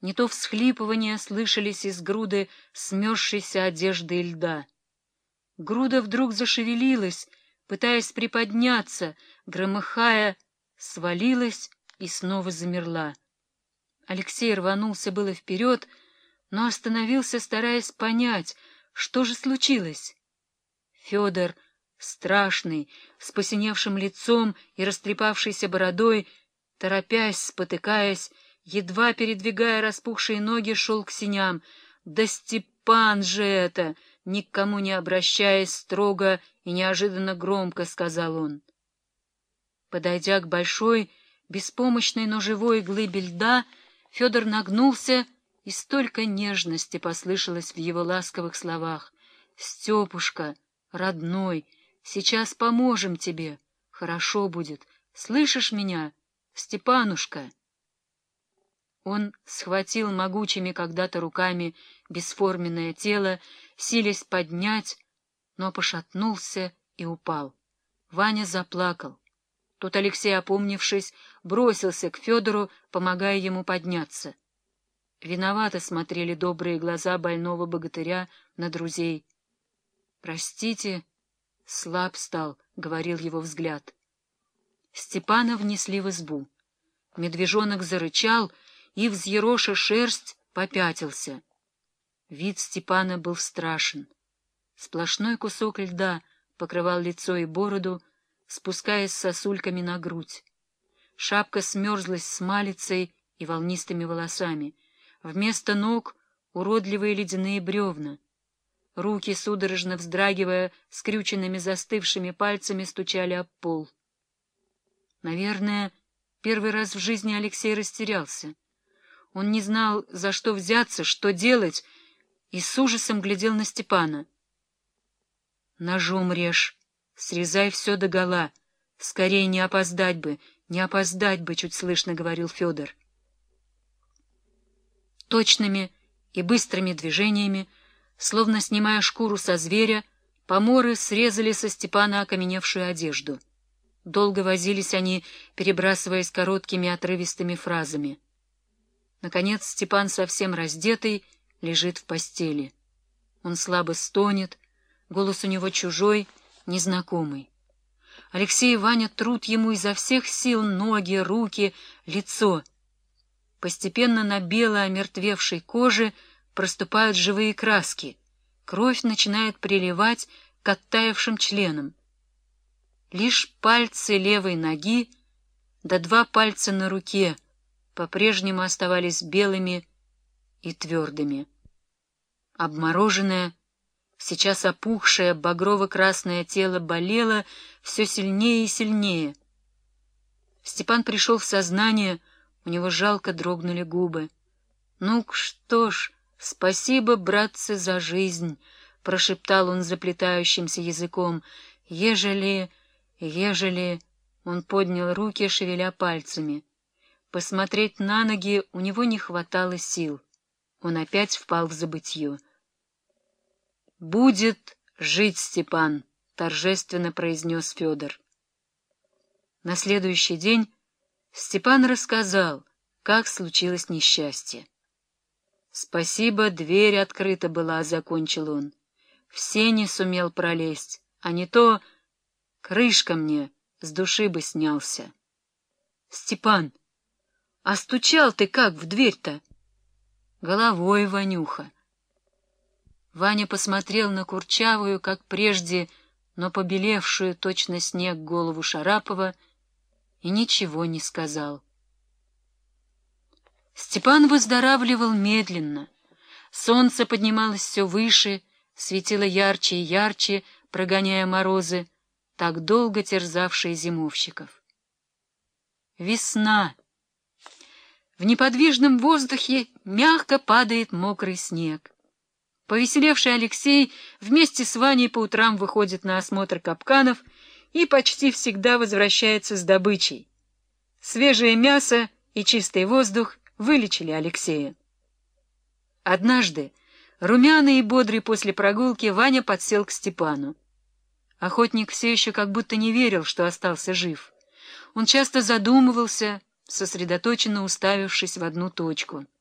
не то всхлипывания слышались из груды смерзшейся одежды и льда. Груда вдруг зашевелилась, пытаясь приподняться, громыхая, свалилась и снова замерла. Алексей рванулся было вперед, но остановился, стараясь понять, что же случилось. Федор, страшный, с посиневшим лицом и растрепавшейся бородой, торопясь, спотыкаясь, едва передвигая распухшие ноги, шел к синям. «Да Степан же это!» — никому не обращаясь, строго и неожиданно громко сказал он. Подойдя к большой, беспомощной, но живой глыбе льда, Федор нагнулся, и столько нежности послышалось в его ласковых словах. «Степушка, родной, сейчас поможем тебе. Хорошо будет. Слышишь меня, Степанушка?» Он схватил могучими когда-то руками бесформенное тело, силясь поднять, но пошатнулся и упал. Ваня заплакал. Тут Алексей, опомнившись, бросился к Федору, помогая ему подняться. Виновато смотрели добрые глаза больного богатыря на друзей. — Простите, слаб стал, — говорил его взгляд. Степана внесли в избу. Медвежонок зарычал и, взъероша шерсть, попятился. Вид Степана был страшен. Сплошной кусок льда покрывал лицо и бороду, спускаясь сосульками на грудь. Шапка смерзлась с малицей и волнистыми волосами. Вместо ног — уродливые ледяные бревна. Руки, судорожно вздрагивая, скрюченными застывшими пальцами стучали об пол. Наверное, первый раз в жизни Алексей растерялся. Он не знал, за что взяться, что делать, и с ужасом глядел на Степана. «Ножом режь, срезай все догола, скорее не опоздать бы, не опоздать бы», — чуть слышно говорил Федор. Точными и быстрыми движениями, словно снимая шкуру со зверя, поморы срезали со Степана окаменевшую одежду. Долго возились они, перебрасываясь короткими отрывистыми фразами — Наконец Степан, совсем раздетый, лежит в постели. Он слабо стонет, голос у него чужой, незнакомый. Алексей и Ваня трут ему изо всех сил ноги, руки, лицо. Постепенно на бело омертвевшей коже проступают живые краски. Кровь начинает приливать к оттаившим членам. Лишь пальцы левой ноги да два пальца на руке — по-прежнему оставались белыми и твердыми. Обмороженное, сейчас опухшее багрово-красное тело болело все сильнее и сильнее. Степан пришел в сознание, у него жалко дрогнули губы. — Ну что ж, спасибо, братцы, за жизнь, — прошептал он заплетающимся языком. — Ежели, ежели... Он поднял руки, шевеля пальцами — Посмотреть на ноги у него не хватало сил. Он опять впал в забытье. «Будет жить Степан», — торжественно произнес Федор. На следующий день Степан рассказал, как случилось несчастье. «Спасибо, дверь открыта была», — закончил он. «Все не сумел пролезть, а не то крышка мне с души бы снялся». «Степан!» А стучал ты как в дверь-то? Головой, Ванюха. Ваня посмотрел на курчавую, как прежде, но побелевшую точно снег голову Шарапова и ничего не сказал. Степан выздоравливал медленно. Солнце поднималось все выше, светило ярче и ярче, прогоняя морозы, так долго терзавшие зимовщиков. Весна! В неподвижном воздухе мягко падает мокрый снег. Повеселевший Алексей вместе с Ваней по утрам выходит на осмотр капканов и почти всегда возвращается с добычей. Свежее мясо и чистый воздух вылечили Алексея. Однажды, румяный и бодрый после прогулки, Ваня подсел к Степану. Охотник все еще как будто не верил, что остался жив. Он часто задумывался, сосредоточенно уставившись в одну точку —